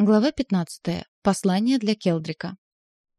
Глава 15. Послание для Келдрика.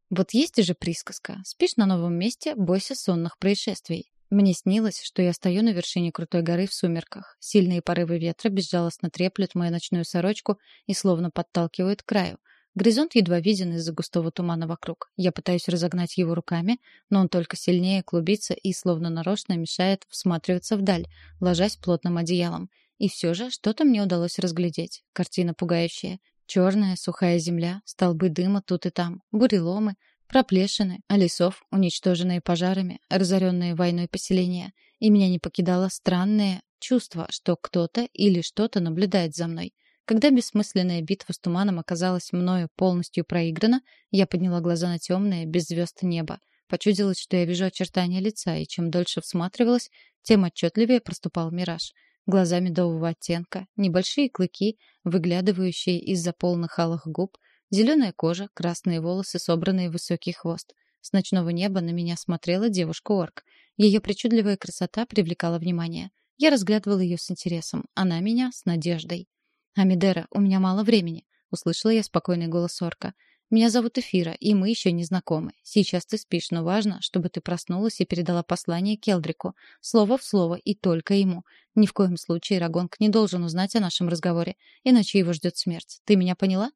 Вот есть же присказка. Спишь на новом месте, бойся сонных происшествий. Мне снилось, что я стою на вершине крутой горы в сумерках. Сильные порывы ветра безжалостно треплют мою ночную сорочку и словно подталкивают к краю. Горизонт едва виден из-за густого тумана вокруг. Я пытаюсь разогнать его руками, но он только сильнее клубится и словно нарочно мешает всматриваться вдаль, ложась плотным одеялом. И все же что-то мне удалось разглядеть. Картина пугающая. Черная, сухая земля, столбы дыма тут и там, буреломы, проплешины, а лесов, уничтоженные пожарами, разоренные войной поселения. И меня не покидало странное чувство, что кто-то или что-то наблюдает за мной. Когда бессмысленная битва с туманом оказалась мною полностью проиграна, я подняла глаза на темное, без звезд небо. Почудилось, что я вижу очертания лица, и чем дольше всматривалась, тем отчетливее проступал мираж — глаза медового оттенка, небольшие клыки, выглядывающие из-за полных алых губ, зеленая кожа, красные волосы, собранные в высокий хвост. С ночного неба на меня смотрела девушка-орк. Ее причудливая красота привлекала внимание. Я разглядывала ее с интересом, она меня — с надеждой. «Амидера, у меня мало времени», — услышала я спокойный голос орка. Меня зовут Эфира, и мы еще не знакомы. Сейчас ты спишь, но важно, чтобы ты проснулась и передала послание Келдрику. Слово в слово и только ему. Ни в коем случае Рагонг не должен узнать о нашем разговоре, иначе его ждет смерть. Ты меня поняла?»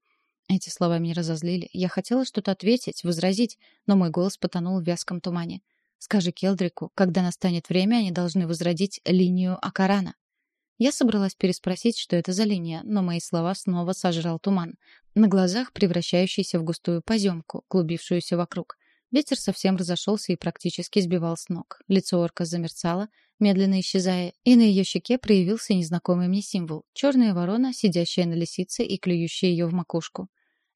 Эти слова меня разозлили. Я хотела что-то ответить, возразить, но мой голос потонул в вязком тумане. «Скажи Келдрику, когда настанет время, они должны возродить линию Акарана». Я собралась переспросить, что это за линия, но мои слова снова сожрал туман, на глазах превращающийся в густую поземку, клубившуюся вокруг. Ветер совсем разошелся и практически сбивал с ног. Лицо орка замерцало, медленно исчезая, и на ее щеке проявился незнакомый мне символ — черная ворона, сидящая на лисице и клюющая ее в макушку.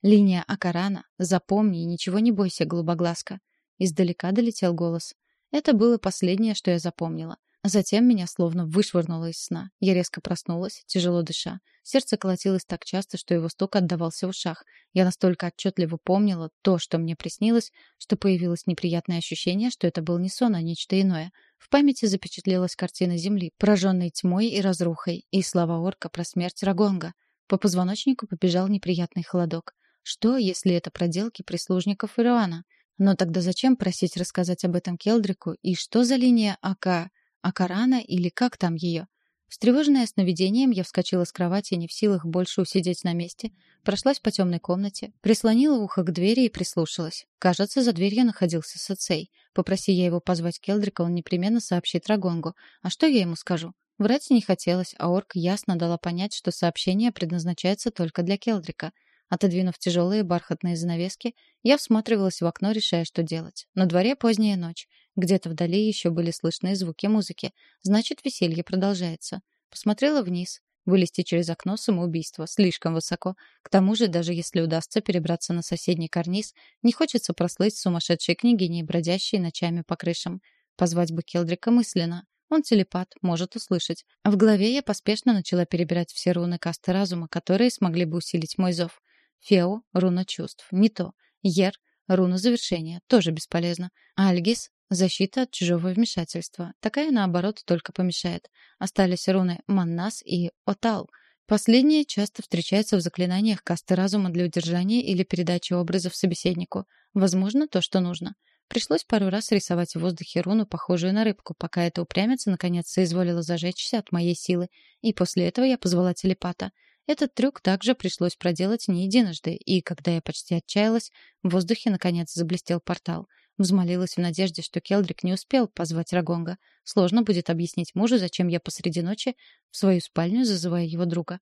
«Линия Акарана. Запомни, ничего не бойся, голубоглазка». Издалека долетел голос. Это было последнее, что я запомнила. Затем меня словно вышвырнуло из сна. Я резко проснулась, тяжело дыша. Сердце колотилось так часто, что его стук отдавался в ушах. Я настолько отчетливо помнила то, что мне приснилось, что появилось неприятное ощущение, что это был не сон, а нечто иное. В памяти запечатлелась картина земли, пораженной тьмой и разрухой, и слова орка про смерть Рагонга. По позвоночнику побежал неприятный холодок. Что, если это проделки прислужников Ируана? Но тогда зачем просить рассказать об этом Келдрику? И что за линия АК? Акарана или как там ее. Встревоженная сновидением, я вскочила с кровати, не в силах больше усидеть на месте, прошлась по темной комнате, прислонила ухо к двери и прислушалась. Кажется, за дверью находился Сацей. Попроси я его позвать Келдрика, он непременно сообщит Рагонгу. А что я ему скажу? Врать не хотелось, а Орк ясно дала понять, что сообщение предназначается только для Келдрика — Отодвинув тяжелые бархатные занавески, я всматривалась в окно, решая, что делать. На дворе поздняя ночь. Где-то вдали еще были слышны звуки музыки. Значит, веселье продолжается. Посмотрела вниз. Вылезти через окно — самоубийство. Слишком высоко. К тому же, даже если удастся перебраться на соседний карниз, не хочется прослыть сумасшедшей княгиней, бродящей ночами по крышам. Позвать бы Келдрика мысленно. Он телепат, может услышать. В голове я поспешно начала перебирать все руны касты разума, которые смогли бы усилить мой зов. Фео — руна чувств. Не то. Ер — руна завершения. Тоже бесполезно. Альгис — защита от чужого вмешательства. Такая, наоборот, только помешает. Остались руны Маннас и Отал. Последние часто встречаются в заклинаниях касты разума для удержания или передачи образов собеседнику. Возможно, то, что нужно. Пришлось пару раз рисовать в воздухе руну, похожую на рыбку, пока эта упрямица наконец соизволила зажечься от моей силы. И после этого я позвала телепата — этот трюк также пришлось проделать не единожды, и когда я почти отчаялась, в воздухе наконец заблестел портал. Взмолилась в надежде, что Келдрик не успел позвать Рагонга. Сложно будет объяснить мужу, зачем я посреди ночи в свою спальню зазываю его друга.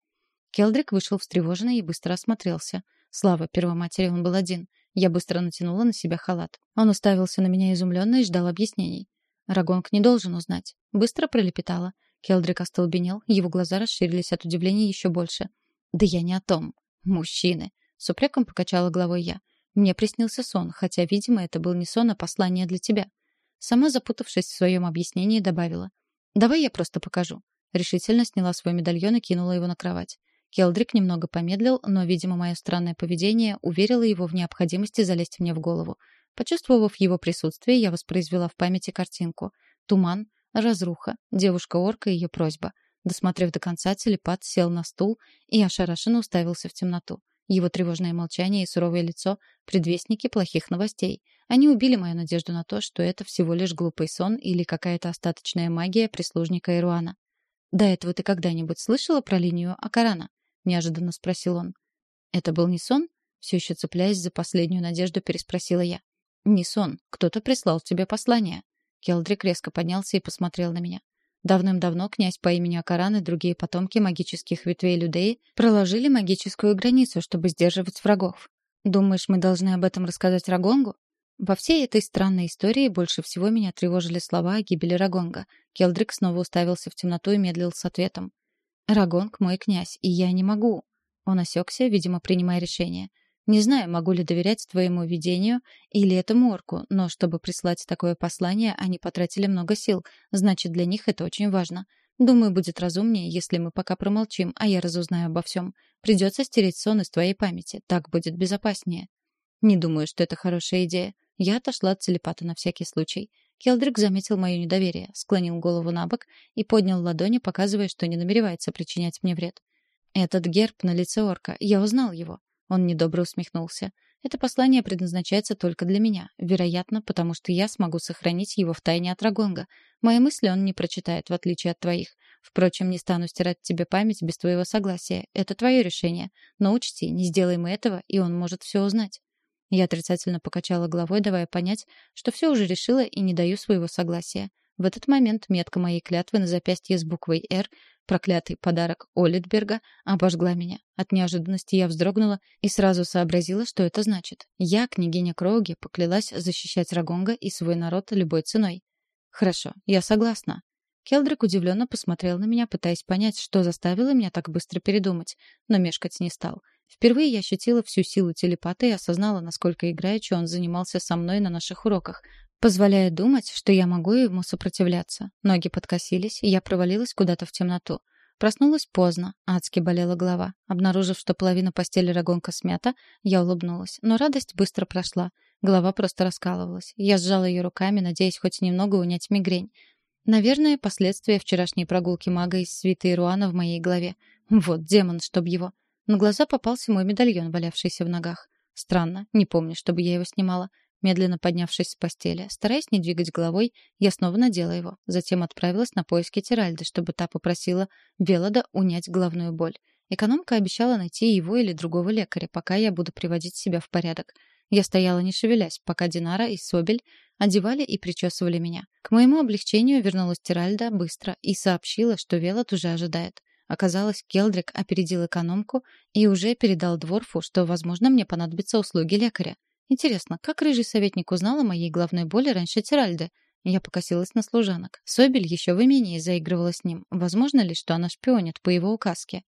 Келдрик вышел встревоженный и быстро осмотрелся. Слава первоматери, он был один. Я быстро натянула на себя халат. Он уставился на меня изумленно и ждал объяснений. Рагонг не должен узнать. Быстро пролепетала. Келдрик остолбенел, его глаза расширились от удивления еще больше. «Да я не о том. Мужчины!» С упреком покачала головой я. «Мне приснился сон, хотя, видимо, это был не сон, а послание для тебя». Сама, запутавшись в своем объяснении, добавила. «Давай я просто покажу». Решительно сняла свой медальон и кинула его на кровать. Келдрик немного помедлил, но, видимо, мое странное поведение уверило его в необходимости залезть мне в голову. Почувствовав его присутствие, я воспроизвела в памяти картинку. Туман, Разруха. Девушка-орка и ее просьба. Досмотрев до конца, телепат сел на стул и ошарашенно уставился в темноту. Его тревожное молчание и суровое лицо — предвестники плохих новостей. Они убили мою надежду на то, что это всего лишь глупый сон или какая-то остаточная магия прислужника Ируана. «До этого ты когда-нибудь слышала про линию Акарана?» — неожиданно спросил он. «Это был не сон?» — все еще цепляясь за последнюю надежду, переспросила я. «Не сон. Кто-то прислал тебе послание». Келдрик резко поднялся и посмотрел на меня. Давным-давно князь по имени Акаран и другие потомки магических ветвей Людеи проложили магическую границу, чтобы сдерживать врагов. Думаешь, мы должны об этом рассказать Рагонгу? Во всей этой странной истории больше всего меня тревожили слова о гибели Рагонга. Келдрик снова уставился в темноту и медлил с ответом. «Рагонг — мой князь, и я не могу». Он осекся, видимо, принимая решение. Не знаю, могу ли доверять твоему видению или этому орку, но чтобы прислать такое послание, они потратили много сил. Значит, для них это очень важно. Думаю, будет разумнее, если мы пока промолчим, а я разузнаю обо всем. Придется стереть сон из твоей памяти. Так будет безопаснее. Не думаю, что это хорошая идея. Я отошла от телепата на всякий случай. Келдрик заметил мое недоверие, склонил голову на бок и поднял ладони, показывая, что не намеревается причинять мне вред. Этот герб на лице орка. Я узнал его. Он недобро усмехнулся. Это послание предназначается только для меня, вероятно, потому что я смогу сохранить его в тайне от Рагонга. Мои мысли он не прочитает, в отличие от твоих. Впрочем, не стану стирать тебе память без твоего согласия. Это твое решение. Но учти, не сделаем мы этого, и он может все узнать. Я отрицательно покачала головой, давая понять, что все уже решила и не даю своего согласия. В этот момент метка моей клятвы на запястье с буквой «Р» Проклятый подарок Олитберга обожгла меня. От неожиданности я вздрогнула и сразу сообразила, что это значит. Я, княгиня Кроуги, поклялась защищать Рагонга и свой народ любой ценой. Хорошо, я согласна. Келдрик удивленно посмотрел на меня, пытаясь понять, что заставило меня так быстро передумать, но мешкать не стал. Впервые я ощутила всю силу телепата и осознала, насколько играючи он занимался со мной на наших уроках, позволяя думать, что я могу ему сопротивляться. Ноги подкосились, и я провалилась куда-то в темноту. Проснулась поздно, адски болела голова. Обнаружив, что половина постели Рагонка смята, я улыбнулась. Но радость быстро прошла. Голова просто раскалывалась. Я сжала ее руками, надеясь хоть немного унять мигрень. Наверное, последствия вчерашней прогулки мага из свиты Ируана в моей голове. Вот демон, чтоб его. На глаза попался мой медальон, валявшийся в ногах. Странно, не помню, чтобы я его снимала. Медленно поднявшись с постели, стараясь не двигать головой, я снова надела его. Затем отправилась на поиски Тиральды, чтобы та попросила Велода унять головную боль. Экономка обещала найти его или другого лекаря, пока я буду приводить себя в порядок. Я стояла не шевелясь, пока Динара и Собель одевали и причесывали меня. К моему облегчению вернулась Тиральда быстро и сообщила, что Велод уже ожидает. Оказалось, Келдрик опередил экономку и уже передал Дворфу, что, возможно, мне понадобятся услуги лекаря. Интересно, как рыжий советник узнал о моей головной боли раньше Тиральды? Я покосилась на служанок. Собель еще в имении заигрывала с ним. Возможно ли, что она шпионит по его указке?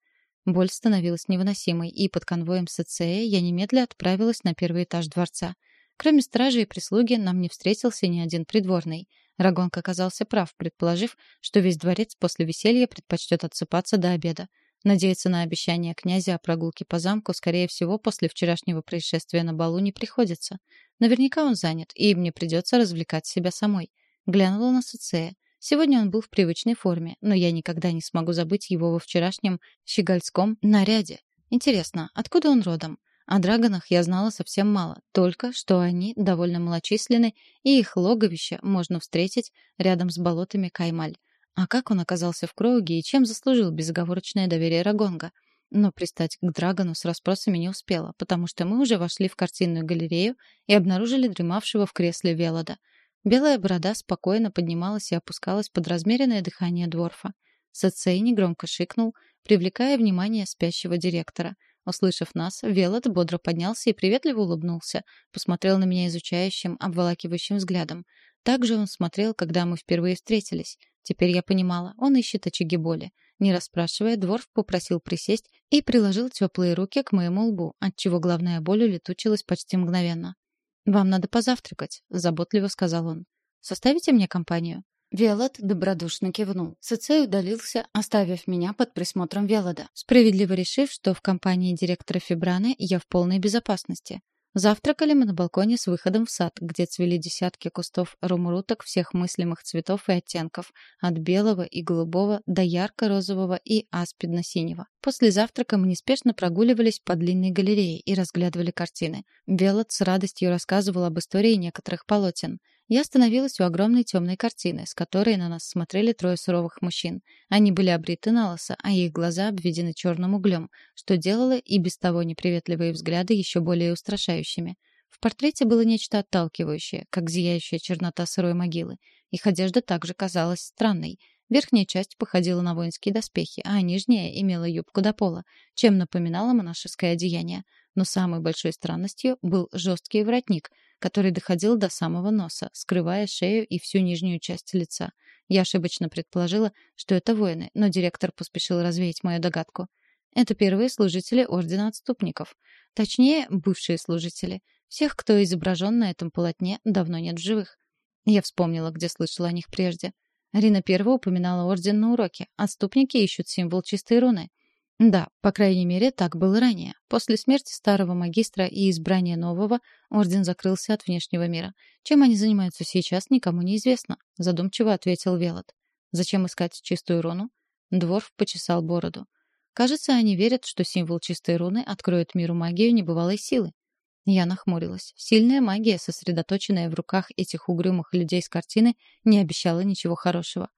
Боль становилась невыносимой, и под конвоем Сацея я немедля отправилась на первый этаж дворца. Кроме стражи и прислуги, нам не встретился ни один придворный. Рагонк оказался прав, предположив, что весь дворец после веселья предпочтет отсыпаться до обеда. Надеяться на обещание князя о прогулке по замку, скорее всего, после вчерашнего происшествия на балу не приходится. Наверняка он занят, и мне придется развлекать себя самой. Глянула на Суцея. Сегодня он был в привычной форме, но я никогда не смогу забыть его во вчерашнем щегольском наряде. Интересно, откуда он родом? О драгонах я знала совсем мало, только что они довольно малочисленны, и их логовище можно встретить рядом с болотами Каймаль. А как он оказался в Кроуге и чем заслужил безоговорочное доверие Рагонга? Но пристать к Драгону с расспросами не успела, потому что мы уже вошли в картинную галерею и обнаружили дремавшего в кресле Велода. Белая борода спокойно поднималась и опускалась под размеренное дыхание Дворфа. Сацей негромко шикнул, привлекая внимание спящего директора. Услышав нас, Велод бодро поднялся и приветливо улыбнулся, посмотрел на меня изучающим, обволакивающим взглядом. Так же он смотрел, когда мы впервые встретились. Теперь я понимала, он ищет очаги боли. Не расспрашивая, Дворф попросил присесть и приложил теплые руки к моему лбу, отчего главная боль улетучилась почти мгновенно. «Вам надо позавтракать», — заботливо сказал он. «Составите мне компанию?» Велод добродушно кивнул. Сыцей удалился, оставив меня под присмотром Велода, справедливо решив, что в компании директора Фибраны я в полной безопасности. Завтракали мы на балконе с выходом в сад, где цвели десятки кустов румруток всех мыслимых цветов и оттенков, от белого и голубого до ярко-розового и аспидно-синего. После завтрака мы неспешно прогуливались по длинной галерее и разглядывали картины. Велот с радостью рассказывал об истории некоторых полотен — я остановилась у огромной темной картины, с которой на нас смотрели трое суровых мужчин. Они были обриты на лосо, а их глаза обведены черным углем, что делало и без того неприветливые взгляды еще более устрашающими. В портрете было нечто отталкивающее, как зияющая чернота сырой могилы. Их одежда также казалась странной. Верхняя часть походила на воинские доспехи, а нижняя имела юбку до пола, чем напоминала монашеское одеяние. Но самой большой странностью был жесткий воротник — который доходил до самого носа, скрывая шею и всю нижнюю часть лица. Я ошибочно предположила, что это воины, но директор поспешил развеять мою догадку. Это первые служители Ордена Отступников. Точнее, бывшие служители. Всех, кто изображен на этом полотне, давно нет в живых. Я вспомнила, где слышала о них прежде. Рина первая упоминала Орден на уроке. Отступники ищут символ чистой руны. Да, по крайней мере, так было ранее. После смерти старого магистра и избрания нового орден закрылся от внешнего мира. Чем они занимаются сейчас, никому не известно, задумчиво ответил Велот. Зачем искать чистую руну? Дворф почесал бороду. Кажется, они верят, что символ чистой руны откроет миру магию небывалой силы. Я нахмурилась. Сильная магия, сосредоточенная в руках этих угрюмых людей с картины, не обещала ничего хорошего.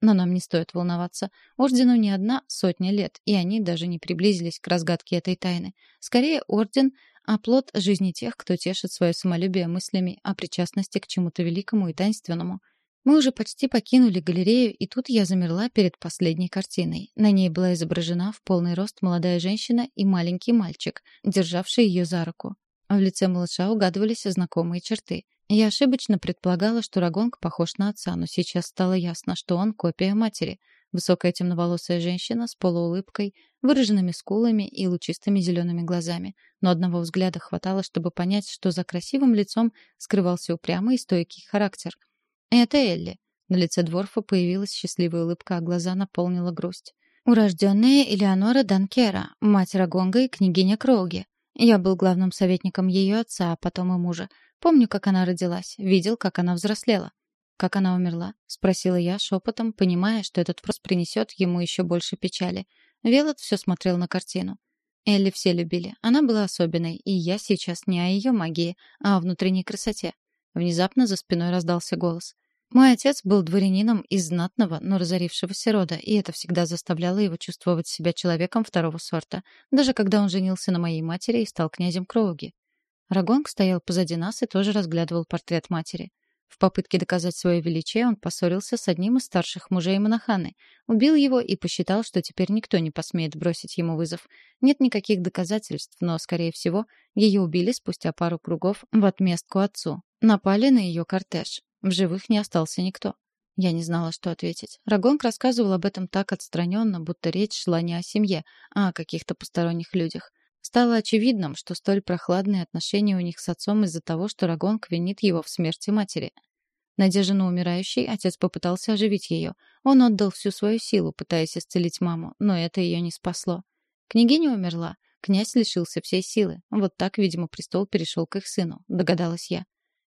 Но нам не стоит волноваться. Ордену не одна сотня лет, и они даже не приблизились к разгадке этой тайны. Скорее, Орден — оплот жизни тех, кто тешит свое самолюбие мыслями о причастности к чему-то великому и таинственному. Мы уже почти покинули галерею, и тут я замерла перед последней картиной. На ней была изображена в полный рост молодая женщина и маленький мальчик, державший ее за руку. В лице малыша угадывались знакомые черты — я ошибочно предполагала, что Рагонг похож на отца, но сейчас стало ясно, что он копия матери. Высокая темноволосая женщина с полуулыбкой, выраженными скулами и лучистыми зелеными глазами. Но одного взгляда хватало, чтобы понять, что за красивым лицом скрывался упрямый и стойкий характер. «Это Элли». На лице Дворфа появилась счастливая улыбка, а глаза наполнила грусть. «Урожденная Элеонора Данкера, мать Рагонга и княгиня Кроуги. Я был главным советником ее отца, а потом и мужа. Помню, как она родилась, видел, как она взрослела. «Как она умерла?» — спросила я шепотом, понимая, что этот вопрос принесет ему еще больше печали. Велот все смотрел на картину. Элли все любили. Она была особенной, и я сейчас не о ее магии, а о внутренней красоте. Внезапно за спиной раздался голос. Мой отец был дворянином из знатного, но разорившегося рода, и это всегда заставляло его чувствовать себя человеком второго сорта, даже когда он женился на моей матери и стал князем Кроуги. Рагонг стоял позади нас и тоже разглядывал портрет матери. В попытке доказать свое величие он поссорился с одним из старших мужей Монаханы, убил его и посчитал, что теперь никто не посмеет бросить ему вызов. Нет никаких доказательств, но, скорее всего, ее убили спустя пару кругов в отместку отцу. Напали на ее кортеж. В живых не остался никто. Я не знала, что ответить. Рагонг рассказывал об этом так отстраненно, будто речь шла не о семье, а о каких-то посторонних людях. Стало очевидным, что столь прохладные отношения у них с отцом из-за того, что Рагонг винит его в смерти матери. Надежда на умирающей, отец попытался оживить ее. Он отдал всю свою силу, пытаясь исцелить маму, но это ее не спасло. Княгиня умерла. Князь лишился всей силы. Вот так, видимо, престол перешел к их сыну, догадалась я.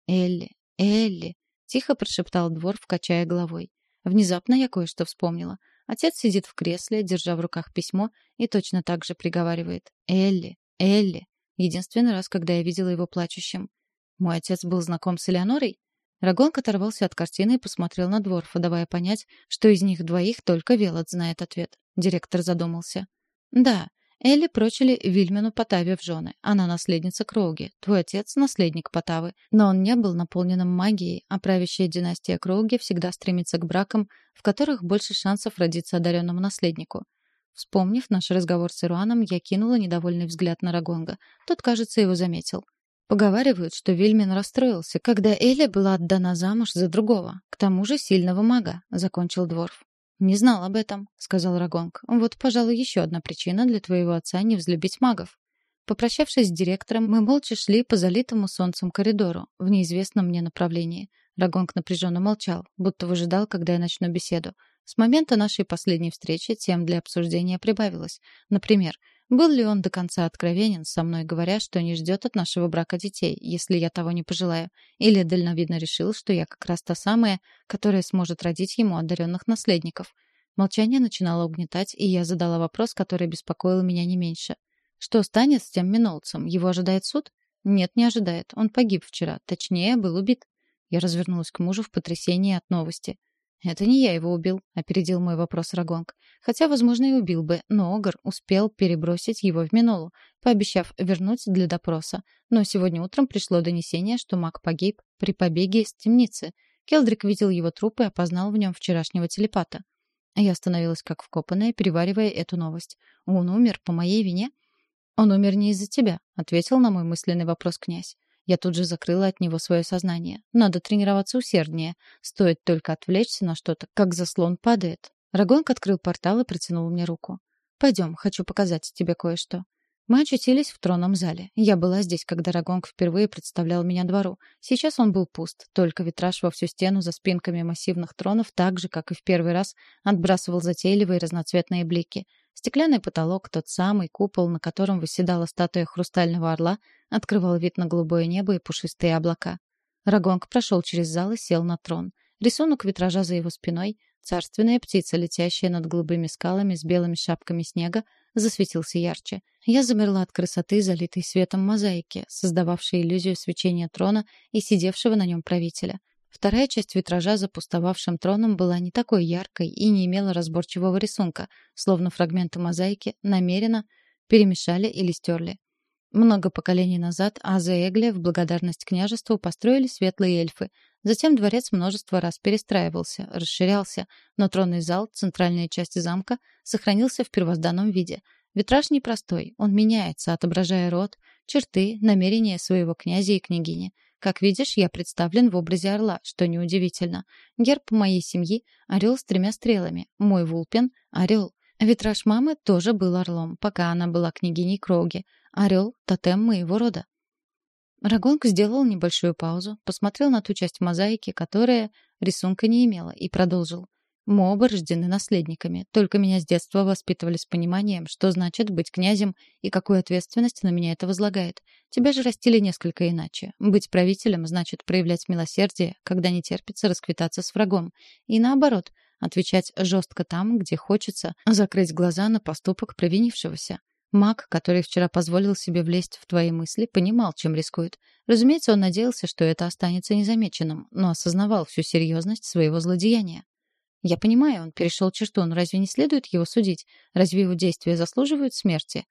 «Элли, Элли!» — тихо прошептал двор, вкачая головой. Внезапно я кое-что вспомнила. Отец сидит в кресле, держа в руках письмо, и точно так же приговаривает. «Элли! Элли!» Единственный раз, когда я видела его плачущим. Мой отец был знаком с Элеонорой? Рагонг оторвался от картины и посмотрел на Дворфа, давая понять, что из них двоих только Велот знает ответ. Директор задумался. «Да, Элли прочили Вильмену Потаве в жены. Она наследница Кроуги. Твой отец — наследник Потавы. Но он не был наполненным магией, а правящая династия Кроуги всегда стремится к бракам, в которых больше шансов родиться одаренному наследнику. Вспомнив наш разговор с Ируаном, я кинула недовольный взгляд на Рагонга. Тот, кажется, его заметил. Поговаривают, что Вильмен расстроился, когда Эля была отдана замуж за другого, к тому же сильного мага, — закончил Дворф. «Не знал об этом», — сказал Рагонг. «Вот, пожалуй, еще одна причина для твоего отца не взлюбить магов». Попрощавшись с директором, мы молча шли по залитому солнцем коридору в неизвестном мне направлении. Рагонг напряженно молчал, будто выжидал, когда я начну беседу. С момента нашей последней встречи тем для обсуждения прибавилось. Например, был ли он до конца откровенен со мной, говоря, что не ждет от нашего брака детей, если я того не пожелаю, или дальновидно решил, что я как раз та самая, которая сможет родить ему одаренных наследников. Молчание начинало угнетать, и я задала вопрос, который беспокоил меня не меньше. Что станет с тем Минолцем? Его ожидает суд? Нет, не ожидает. Он погиб вчера. Точнее, был убит. Я развернулась к мужу в потрясении от новости. «Это не я его убил», — опередил мой вопрос Рагонг. «Хотя, возможно, и убил бы, но Огар успел перебросить его в Минолу, пообещав вернуть для допроса. Но сегодня утром пришло донесение, что маг погиб при побеге из темницы. Келдрик видел его труп и опознал в нем вчерашнего телепата. Я остановилась как вкопанная, переваривая эту новость. «Он умер по моей вине?» «Он умер не из-за тебя», — ответил на мой мысленный вопрос князь. Я тут же закрыла от него свое сознание. Надо тренироваться усерднее. Стоит только отвлечься на что-то, как заслон падает. Рагонг открыл портал и протянул мне руку. «Пойдем, хочу показать тебе кое-что». Мы очутились в тронном зале. Я была здесь, когда Рагонг впервые представлял меня двору. Сейчас он был пуст, только витраж во всю стену за спинками массивных тронов так же, как и в первый раз, отбрасывал затейливые разноцветные блики. Стеклянный потолок, тот самый купол, на котором восседала статуя хрустального орла, открывал вид на голубое небо и пушистые облака. Рагонг прошел через зал и сел на трон. Рисунок витража за его спиной, царственная птица, летящая над голубыми скалами с белыми шапками снега, засветился ярче. Я замерла от красоты, залитой светом мозаики, создававшей иллюзию свечения трона и сидевшего на нем правителя. Вторая часть витража за пустовавшим троном была не такой яркой и не имела разборчивого рисунка, словно фрагменты мозаики намеренно перемешали или стерли. Много поколений назад Аза Эгле в благодарность княжеству построили светлые эльфы. Затем дворец множество раз перестраивался, расширялся, но тронный зал, центральная часть замка, сохранился в первозданном виде. Витраж непростой, он меняется, отображая род, черты, намерения своего князя и княгини — как видишь, я представлен в образе орла, что неудивительно. Герб моей семьи — орел с тремя стрелами. Мой вулпен — орел. Витраж мамы тоже был орлом, пока она была княгиней Кроуги. Орел — тотем моего рода. Рагонг сделал небольшую паузу, посмотрел на ту часть мозаики, которая рисунка не имела, и продолжил. Мы оба рождены наследниками, только меня с детства воспитывали с пониманием, что значит быть князем и какую ответственность на меня это возлагает. Тебя же растили несколько иначе. Быть правителем значит проявлять милосердие, когда не терпится расквитаться с врагом. И наоборот, отвечать жестко там, где хочется, закрыть глаза на поступок провинившегося. Маг, который вчера позволил себе влезть в твои мысли, понимал, чем рискует. Разумеется, он надеялся, что это останется незамеченным, но осознавал всю серьезность своего злодеяния. Я понимаю, он перешел черту, но разве не следует его судить? Разве его действия заслуживают смерти?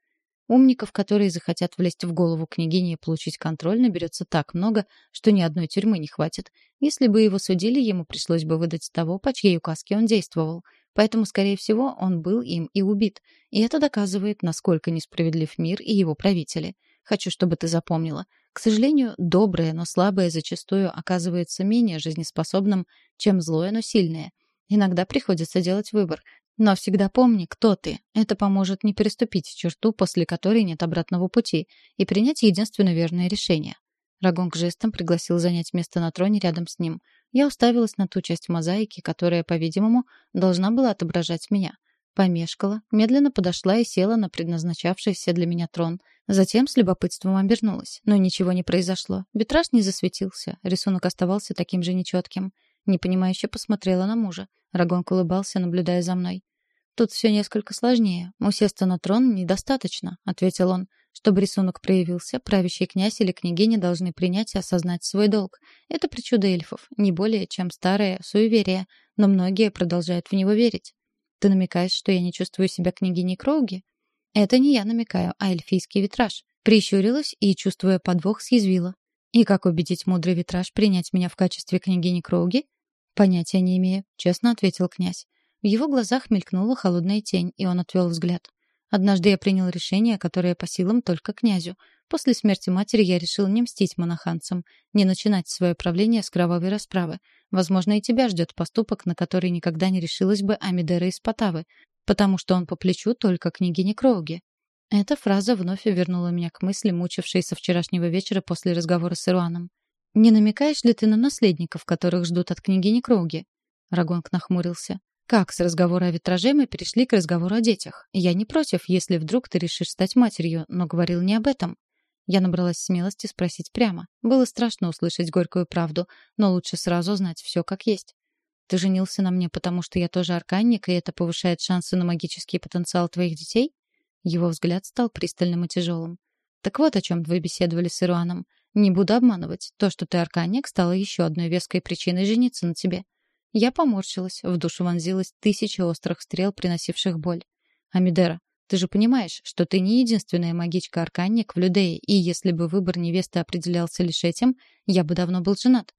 Умников, которые захотят влезть в голову княгини и получить контроль, наберется так много, что ни одной тюрьмы не хватит. Если бы его судили, ему пришлось бы выдать того, по чьей указке он действовал. Поэтому, скорее всего, он был им и убит. И это доказывает, насколько несправедлив мир и его правители. Хочу, чтобы ты запомнила. К сожалению, доброе, но слабое зачастую оказывается менее жизнеспособным, чем злое, но сильное — Иногда приходится делать выбор. Но всегда помни, кто ты. Это поможет не переступить черту, после которой нет обратного пути, и принять единственно верное решение. Рагонг жестом пригласил занять место на троне рядом с ним. Я уставилась на ту часть мозаики, которая, по-видимому, должна была отображать меня. Помешкала, медленно подошла и села на предназначавшийся для меня трон. Затем с любопытством обернулась. Но ничего не произошло. Витраж не засветился, рисунок оставался таким же нечетким. Непонимающе посмотрела на мужа. Рагонг улыбался, наблюдая за мной. «Тут все несколько сложнее. Усесться на трон недостаточно», — ответил он. «Чтобы рисунок проявился, правящий князь или княгиня должны принять и осознать свой долг. Это причуда эльфов, не более, чем старое суеверие, но многие продолжают в него верить. Ты намекаешь, что я не чувствую себя княгиней Кроуги?» «Это не я намекаю, а эльфийский витраж». Прищурилась и, чувствуя подвох, съязвила. «И как убедить мудрый витраж принять меня в качестве княгини Кроуги?» «Понятия не имею», — честно ответил князь. В его глазах мелькнула холодная тень, и он отвел взгляд. Однажды я принял решение, которое по силам только князю. После смерти матери я решил не мстить монаханцам, не начинать свое правление с кровавой расправы. Возможно, и тебя ждет поступок, на который никогда не решилась бы Амидера из Потавы, потому что он по плечу только княгине Кроуги. Эта фраза вновь вернула меня к мысли, мучившей со вчерашнего вечера после разговора с Ируаном. «Не намекаешь ли ты на наследников, которых ждут от княгини Кроуги?» Рагонг нахмурился. Как с разговора о витраже мы перешли к разговору о детях? Я не против, если вдруг ты решишь стать матерью, но говорил не об этом. Я набралась смелости спросить прямо. Было страшно услышать горькую правду, но лучше сразу знать все как есть. Ты женился на мне, потому что я тоже арканник, и это повышает шансы на магический потенциал твоих детей? Его взгляд стал пристальным и тяжелым. Так вот о чем вы беседовали с Ируаном. Не буду обманывать. То, что ты арканник, стало еще одной веской причиной жениться на тебе. Я поморщилась, в душу вонзилась тысяча острых стрел, приносивших боль. Амидера, ты же понимаешь, что ты не единственная магичка-арканник в Людее, и если бы выбор невесты определялся лишь этим, я бы давно был женат.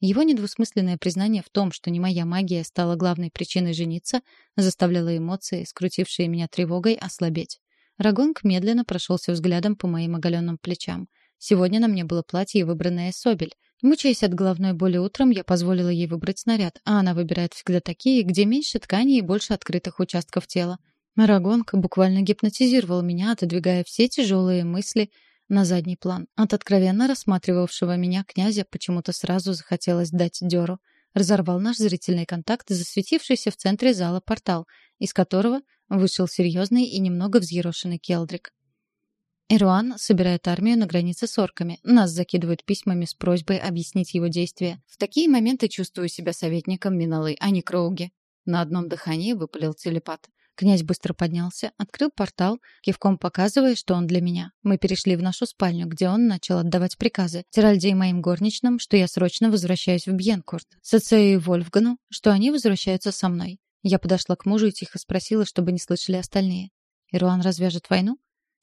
Его недвусмысленное признание в том, что не моя магия стала главной причиной жениться, заставляло эмоции, скрутившие меня тревогой, ослабеть. Рагонг медленно прошелся взглядом по моим оголенным плечам. Сегодня на мне было платье, выбранное Собель. Мучаясь от головной боли утром, я позволила ей выбрать снаряд, а она выбирает всегда такие, где меньше ткани и больше открытых участков тела. Рагонг буквально гипнотизировал меня, отодвигая все тяжелые мысли на задний план. От откровенно рассматривавшего меня князя почему-то сразу захотелось дать дёру. Разорвал наш зрительный контакт, засветившийся в центре зала портал, из которого вышел серьезный и немного взъерошенный Келдрик. Ируан собирает армию на границе с орками. Нас закидывают письмами с просьбой объяснить его действия. В такие моменты чувствую себя советником Миналы, а не Кроуги. На одном дыхании выпалил телепат. Князь быстро поднялся, открыл портал, кивком показывая, что он для меня. Мы перешли в нашу спальню, где он начал отдавать приказы. Тиральде и моим горничным, что я срочно возвращаюсь в Бьенкурт. Сацею и Вольфгану, что они возвращаются со мной. Я подошла к мужу и тихо спросила, чтобы не слышали остальные. «Ируан развяжет войну?»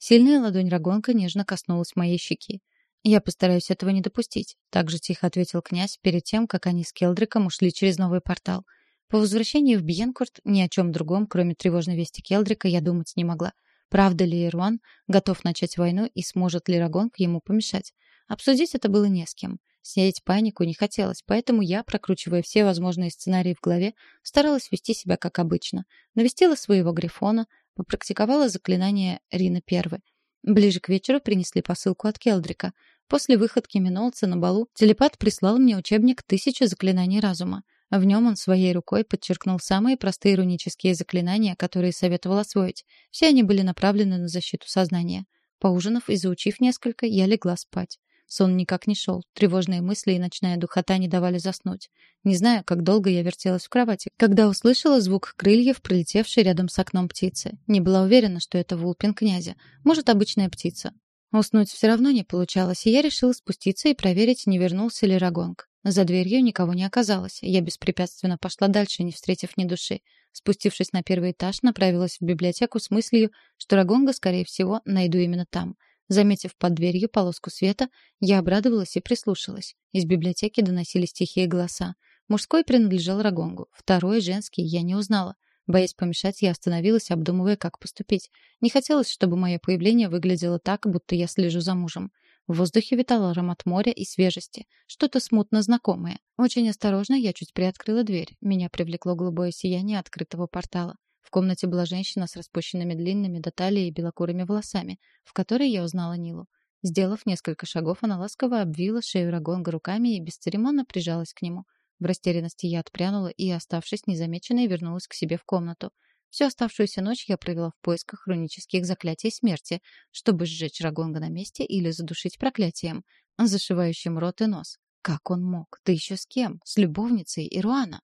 Сильная ладонь Рагонка нежно коснулась моей щеки. «Я постараюсь этого не допустить», — также тихо ответил князь перед тем, как они с Келдриком ушли через новый портал. По возвращении в Бьенкурт ни о чем другом, кроме тревожной вести Келдрика, я думать не могла. Правда ли Ирван готов начать войну и сможет ли Рагонг ему помешать? Обсудить это было не с кем. Сеять панику не хотелось, поэтому я, прокручивая все возможные сценарии в голове, старалась вести себя как обычно. Навестила своего Грифона, попрактиковала заклинание Рина Первой. Ближе к вечеру принесли посылку от Келдрика. После выходки Минолца на балу телепат прислал мне учебник «Тысяча заклинаний разума». В нем он своей рукой подчеркнул самые простые рунические заклинания, которые советовал освоить. Все они были направлены на защиту сознания. Поужинав и заучив несколько, я легла спать. Сон никак не шел. Тревожные мысли и ночная духота не давали заснуть. Не знаю, как долго я вертелась в кровати, когда услышала звук крыльев, пролетевшей рядом с окном птицы. Не была уверена, что это вулпин князя. Может, обычная птица. Уснуть все равно не получалось, и я решила спуститься и проверить, не вернулся ли Рагонг. За дверью никого не оказалось. Я беспрепятственно пошла дальше, не встретив ни души. Спустившись на первый этаж, направилась в библиотеку с мыслью, что Рагонга, скорее всего, найду именно там. Заметив под дверью полоску света, я обрадовалась и прислушалась. Из библиотеки доносились тихие голоса. Мужской принадлежал Рагонгу, второй, женский, я не узнала. Боясь помешать, я остановилась, обдумывая, как поступить. Не хотелось, чтобы мое появление выглядело так, будто я слежу за мужем. В воздухе витал аромат моря и свежести, что-то смутно знакомое. Очень осторожно я чуть приоткрыла дверь. Меня привлекло голубое сияние открытого портала. В комнате была женщина с распущенными длинными до талии и белокурыми волосами, в которой я узнала Нилу. Сделав несколько шагов, она ласково обвила шею Рагонга руками и бесцеремонно прижалась к нему. В растерянности я отпрянула и, оставшись незамеченной, вернулась к себе в комнату. Всю оставшуюся ночь я провела в поисках хронических заклятий смерти, чтобы сжечь Рагонга на месте или задушить проклятием, зашивающим рот и нос. Как он мог? Да еще с кем? С любовницей Ируана?